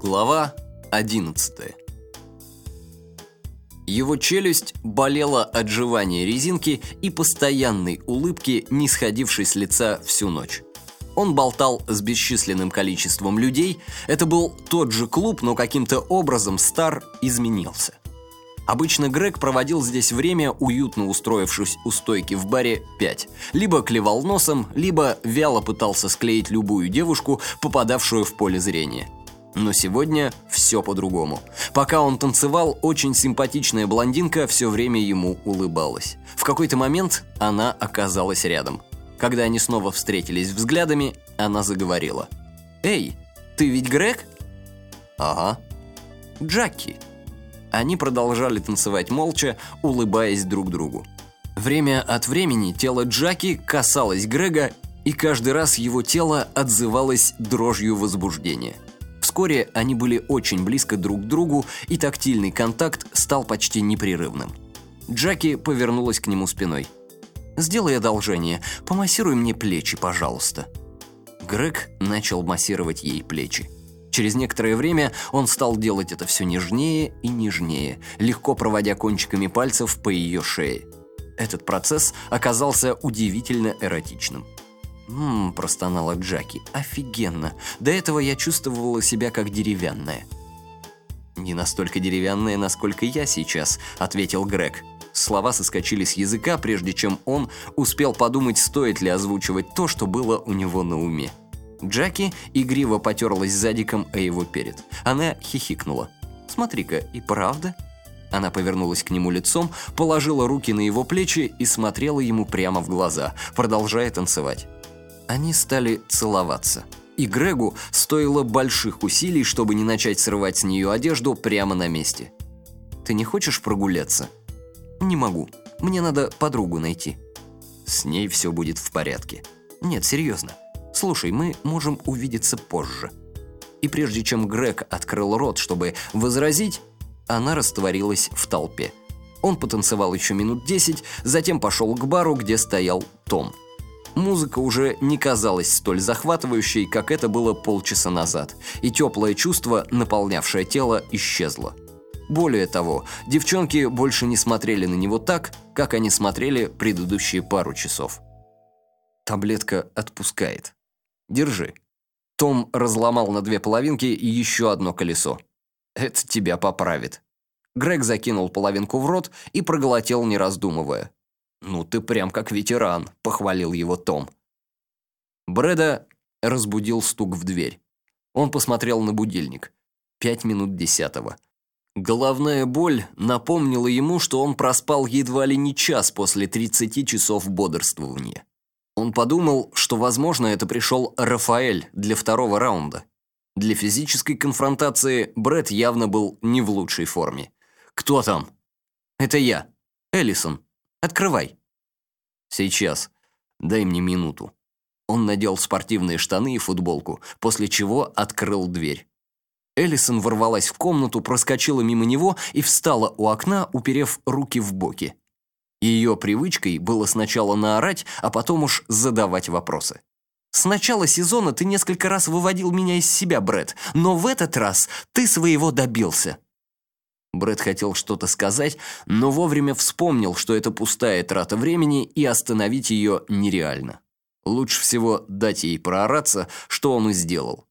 Глава 11 Его челюсть болела от жевания резинки и постоянной улыбки, не сходившей с лица всю ночь. Он болтал с бесчисленным количеством людей. Это был тот же клуб, но каким-то образом Стар изменился. Обычно Грег проводил здесь время, уютно устроившись у стойки в баре 5. Либо клевал носом, либо вяло пытался склеить любую девушку, попадавшую в поле зрения. Но сегодня все по-другому. Пока он танцевал, очень симпатичная блондинка все время ему улыбалась. В какой-то момент она оказалась рядом. Когда они снова встретились взглядами, она заговорила. «Эй, ты ведь Грег?» «Ага». «Джаки». Они продолжали танцевать молча, улыбаясь друг другу. Время от времени тело Джаки касалось Грега, и каждый раз его тело отзывалось дрожью возбуждения. Вскоре они были очень близко друг к другу, и тактильный контакт стал почти непрерывным. Джаки повернулась к нему спиной. «Сделай одолжение, помассируй мне плечи, пожалуйста». Грег начал массировать ей плечи. Через некоторое время он стал делать это все нежнее и нежнее, легко проводя кончиками пальцев по ее шее. Этот процесс оказался удивительно эротичным. «Ммм», – простонала Джаки, – «офигенно. До этого я чувствовала себя как деревянная». «Не настолько деревянная, насколько я сейчас», – ответил Грег. Слова соскочили с языка, прежде чем он успел подумать, стоит ли озвучивать то, что было у него на уме. Джаки игриво потерлась задиком о его перед. Она хихикнула. «Смотри-ка, и правда?» Она повернулась к нему лицом, положила руки на его плечи и смотрела ему прямо в глаза, продолжая танцевать. Они стали целоваться. И Грегу стоило больших усилий, чтобы не начать срывать с нее одежду прямо на месте. «Ты не хочешь прогуляться?» «Не могу. Мне надо подругу найти». «С ней все будет в порядке». «Нет, серьезно. Слушай, мы можем увидеться позже». И прежде чем Грег открыл рот, чтобы возразить, она растворилась в толпе. Он потанцевал еще минут десять, затем пошел к бару, где стоял Том. Музыка уже не казалась столь захватывающей, как это было полчаса назад, и теплое чувство, наполнявшее тело, исчезло. Более того, девчонки больше не смотрели на него так, как они смотрели предыдущие пару часов. Таблетка отпускает. Держи. Том разломал на две половинки еще одно колесо. Это тебя поправит. Грег закинул половинку в рот и проглотил, не раздумывая. «Ну ты прям как ветеран», — похвалил его Том. Брэда разбудил стук в дверь. Он посмотрел на будильник. Пять минут десятого. Головная боль напомнила ему, что он проспал едва ли не час после 30 часов бодрствования. Он подумал, что, возможно, это пришел Рафаэль для второго раунда. Для физической конфронтации Брэд явно был не в лучшей форме. «Кто там?» «Это я. Эллисон. Открывай». «Сейчас. Дай мне минуту». Он надел спортивные штаны и футболку, после чего открыл дверь. Эллисон ворвалась в комнату, проскочила мимо него и встала у окна, уперев руки в боки. Ее привычкой было сначала наорать, а потом уж задавать вопросы. «С начала сезона ты несколько раз выводил меня из себя, Брэд, но в этот раз ты своего добился». Брэд хотел что-то сказать, но вовремя вспомнил, что это пустая трата времени, и остановить ее нереально. Лучше всего дать ей проораться, что он и сделал.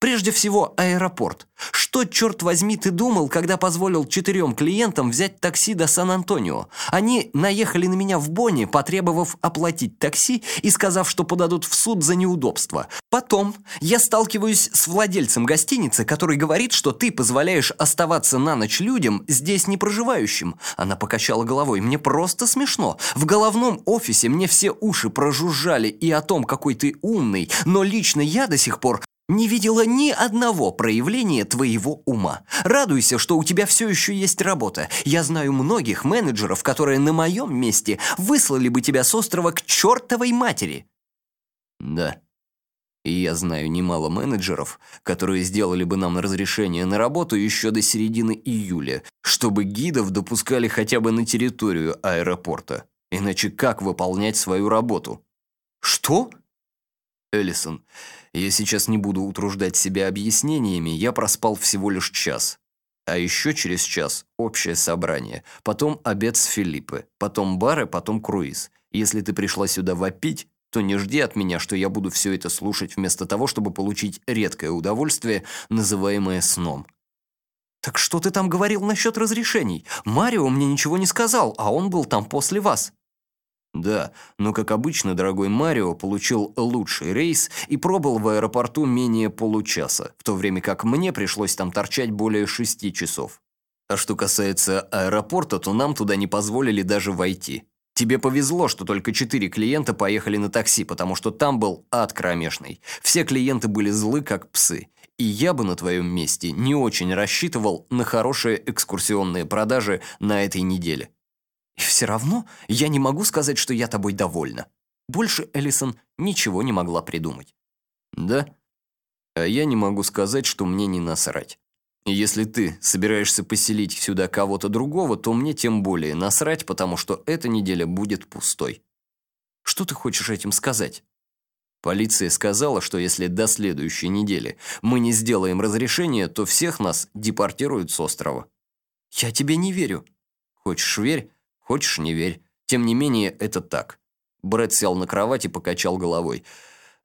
Прежде всего, аэропорт. Что, черт возьми, ты думал, когда позволил четырем клиентам взять такси до Сан-Антонио? Они наехали на меня в Бонне, потребовав оплатить такси и сказав, что подадут в суд за неудобство. Потом я сталкиваюсь с владельцем гостиницы, который говорит, что ты позволяешь оставаться на ночь людям, здесь не проживающим. Она покачала головой. Мне просто смешно. В головном офисе мне все уши прожужжали и о том, какой ты умный, но лично я до сих пор не видела ни одного проявления твоего ума. Радуйся, что у тебя все еще есть работа. Я знаю многих менеджеров, которые на моем месте выслали бы тебя с острова к чертовой матери. Да. И я знаю немало менеджеров, которые сделали бы нам разрешение на работу еще до середины июля, чтобы гидов допускали хотя бы на территорию аэропорта. Иначе как выполнять свою работу? Что? Эллисон, я сейчас не буду утруждать себя объяснениями, я проспал всего лишь час. А еще через час общее собрание, потом обед с Филиппе, потом бары, потом круиз. Если ты пришла сюда вопить, то не жди от меня, что я буду все это слушать вместо того, чтобы получить редкое удовольствие, называемое сном. «Так что ты там говорил насчет разрешений? Марио мне ничего не сказал, а он был там после вас». Да, но, как обычно, дорогой Марио получил лучший рейс и пробыл в аэропорту менее получаса, в то время как мне пришлось там торчать более шести часов. А что касается аэропорта, то нам туда не позволили даже войти. Тебе повезло, что только четыре клиента поехали на такси, потому что там был ад кромешный. Все клиенты были злы, как псы. И я бы на твоем месте не очень рассчитывал на хорошие экскурсионные продажи на этой неделе. И все равно я не могу сказать, что я тобой довольна. Больше Эллисон ничего не могла придумать. Да? А я не могу сказать, что мне не насрать. Если ты собираешься поселить сюда кого-то другого, то мне тем более насрать, потому что эта неделя будет пустой. Что ты хочешь этим сказать? Полиция сказала, что если до следующей недели мы не сделаем разрешение, то всех нас депортируют с острова. Я тебе не верю. Хочешь верь, Хочешь, не верь. Тем не менее, это так. Брэд сел на кровать и покачал головой.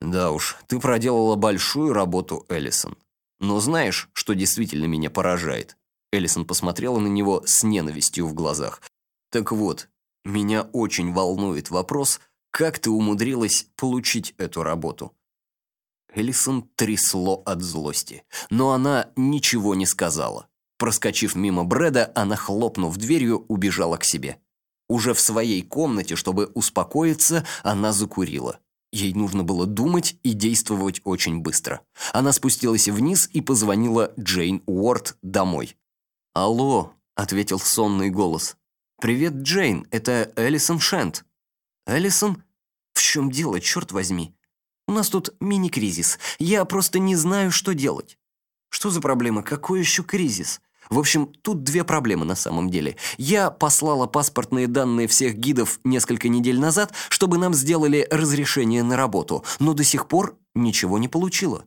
Да уж, ты проделала большую работу, Эллисон. Но знаешь, что действительно меня поражает? Эллисон посмотрела на него с ненавистью в глазах. Так вот, меня очень волнует вопрос, как ты умудрилась получить эту работу? Эллисон трясло от злости, но она ничего не сказала. Проскочив мимо Брэда, она, хлопнув дверью, убежала к себе. Уже в своей комнате, чтобы успокоиться, она закурила. Ей нужно было думать и действовать очень быстро. Она спустилась вниз и позвонила Джейн Уорд домой. «Алло», — ответил сонный голос. «Привет, Джейн, это Элисон Шент». «Элисон? В чем дело, черт возьми? У нас тут мини-кризис. Я просто не знаю, что делать». «Что за проблема? Какой еще кризис?» В общем, тут две проблемы на самом деле. Я послала паспортные данные всех гидов несколько недель назад, чтобы нам сделали разрешение на работу, но до сих пор ничего не получила.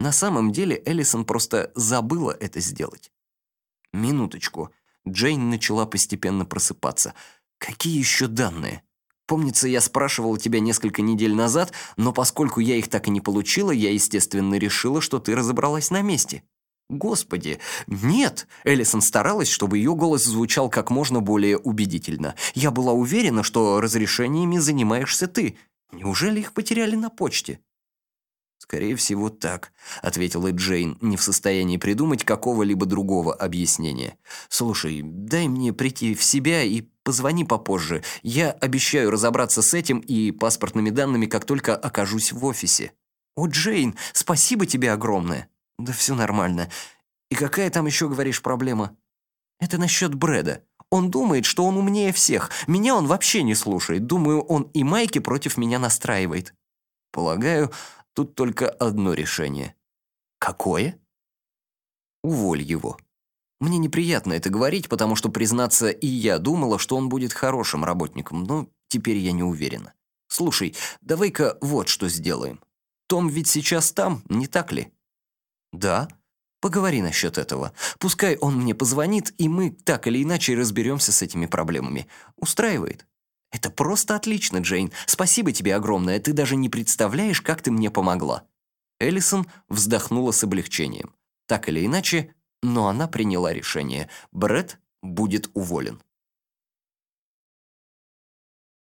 На самом деле Эллисон просто забыла это сделать. Минуточку. Джейн начала постепенно просыпаться. Какие еще данные? Помнится, я спрашивала тебя несколько недель назад, но поскольку я их так и не получила, я, естественно, решила, что ты разобралась на месте. «Господи, нет!» Эллисон старалась, чтобы ее голос звучал как можно более убедительно. «Я была уверена, что разрешениями занимаешься ты. Неужели их потеряли на почте?» «Скорее всего, так», — ответила Джейн, не в состоянии придумать какого-либо другого объяснения. «Слушай, дай мне прийти в себя и позвони попозже. Я обещаю разобраться с этим и паспортными данными, как только окажусь в офисе». «О, Джейн, спасибо тебе огромное!» «Да все нормально. И какая там еще, говоришь, проблема?» «Это насчет Брэда. Он думает, что он умнее всех. Меня он вообще не слушает. Думаю, он и Майки против меня настраивает». «Полагаю, тут только одно решение». «Какое?» «Уволь его». Мне неприятно это говорить, потому что, признаться, и я думала, что он будет хорошим работником, но теперь я не уверена. Слушай, давай-ка вот что сделаем. Том ведь сейчас там, не так ли? «Да?» «Поговори насчет этого. Пускай он мне позвонит, и мы так или иначе разберемся с этими проблемами. Устраивает?» «Это просто отлично, Джейн. Спасибо тебе огромное. Ты даже не представляешь, как ты мне помогла». Эллисон вздохнула с облегчением. Так или иначе, но она приняла решение. Бред будет уволен.